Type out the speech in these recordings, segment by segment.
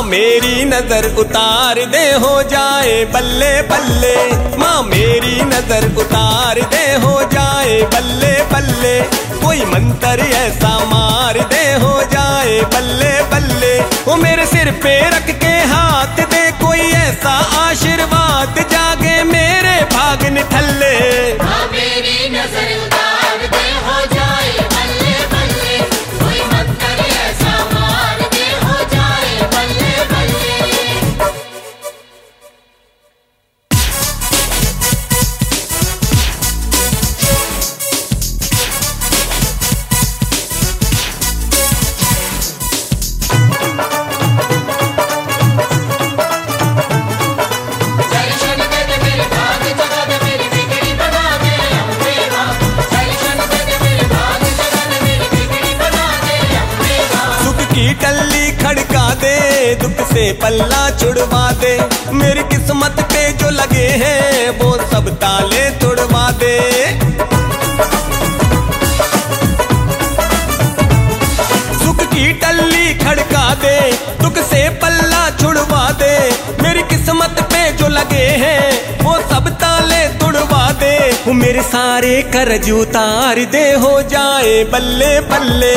माँ मेरी नज़र उतार दे हो जाए बल्ले बल्ले। माँ मेरी नज़र उतार दे हो जाए बल्ले बल्ले। कोई मंत्र ऐसा मार दे हो जाए बल्ले बल्ले। वो मेरे सिर पे रख के खड़का दे, दुख से पल्ला छुड़वा दे। मेरी किस्मत पे जो लगे हैं, वो सब ताले तोड़वा दे। सुख की टल्ली खड़का दे, दुख से पल्ला छुड़वा दे। मेरी किस्मत पे जो लगे हैं, वो सब ताले तोड़वा दे। मेरे सारे कर्ज उतार दे, हो जाए बल्ले बल्ले।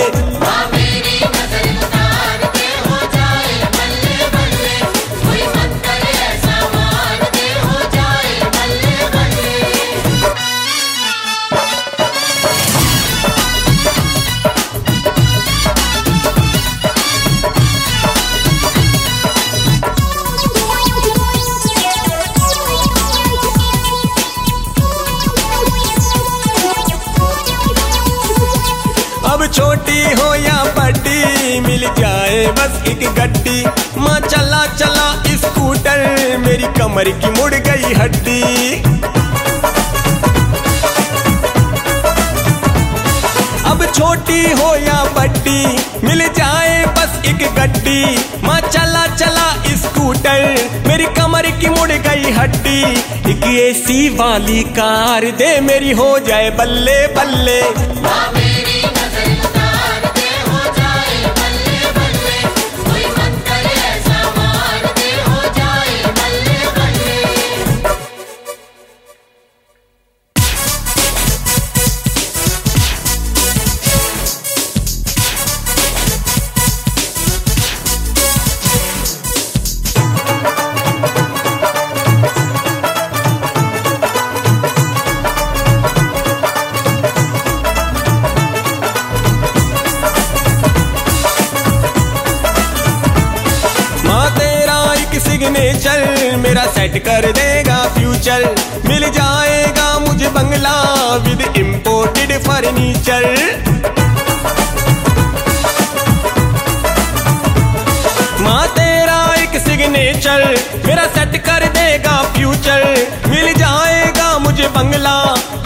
मिल जाए, बस एक गड्डी। माँ, चला चला, स्कूटर। मेरी कमर की मुड़ गई हड्डी। अब छोटी हो या बड़ी मिल जाए, बस एक गड्डी। माँ, चला चला, स्कूटर। मेरी कमर की मुड़ गई हड्डी। एक एसी वाली कार दे, मेरी हो जाए बल्ले बल्ले। एक सिग्नेचर मेरा सेट कर देगा फ्यूचर मिल जाएगा मुझे बंगला विद इम्पोर्टेड फर्नीचर माँ, तेरा एक सिग्नेचर मेरा सेट कर देगा फ्यूचर मिल जाएगा मुझे बंगला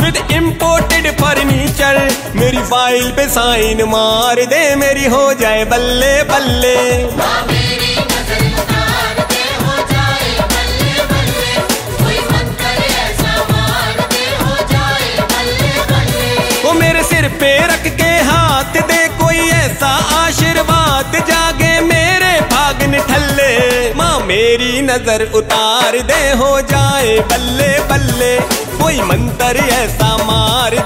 विद इम्पोर्टेड फर्नीचर मेरी फ़ाइल पे साइन मार दे, मेरी हो जाए बल्ले बल्ले। नज़र उतार दे हो जाए बल्ले बल्ले कोई मंत्र ऐसा मार